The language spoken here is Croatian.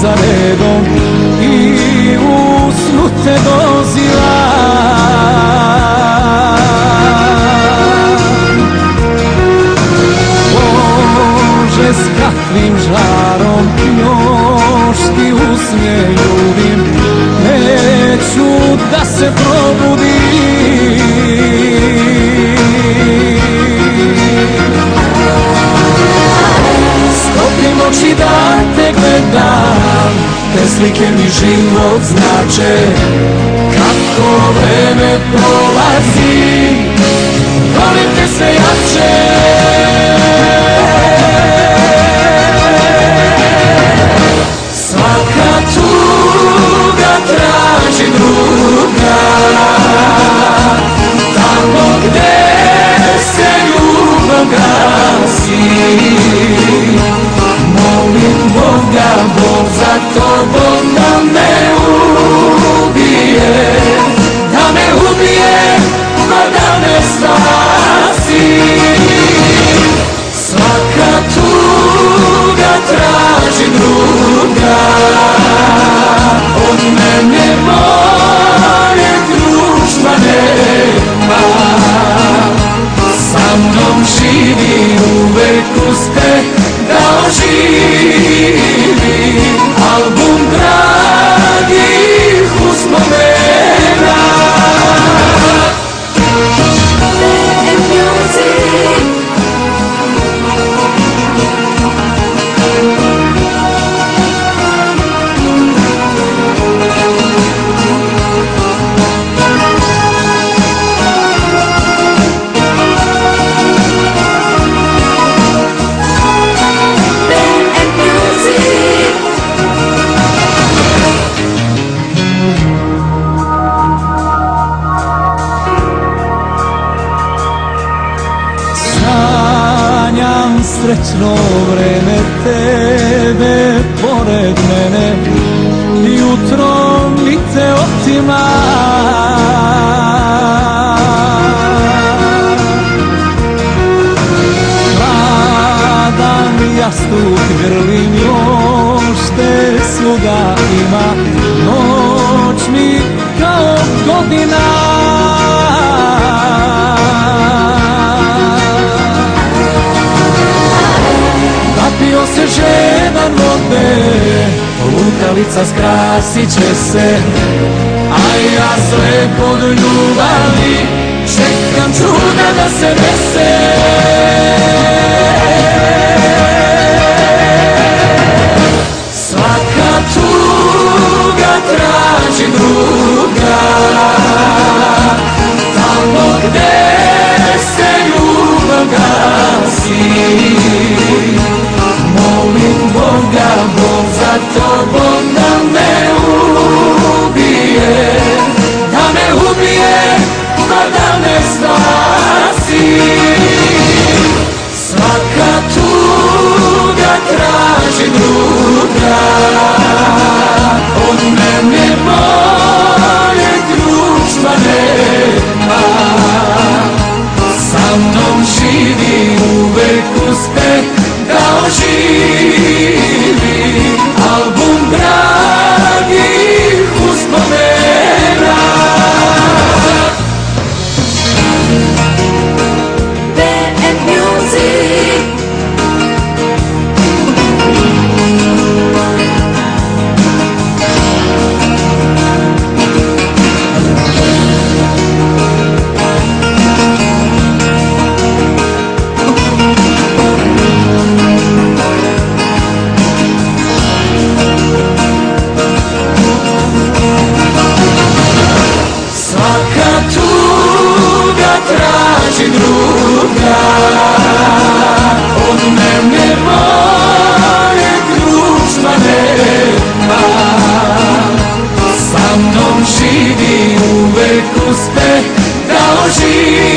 za redom I u snu te dozila Bože s kakvim žarom još ti usmije ljubim Neću da se probudim život znače Kako vreme prolazi Volim te sve jače. Svaka tuga traži druga Tamo gde se ljubav gasi. Molim Boga, Bog za tobom Srećno vreme tebe pored mene. Jutro mi te otima Hladan jastuk grlim još te svuda ima. Noć mi kao godina Lutalica skrasit će se A ja slep od ljubavi Čekam čuda da se dese. Svaka tuga traži druga Tamo gde se ljubav gasi. Molim Boga, Bog za tobom Svaka tuga živi uvek uspe da oživi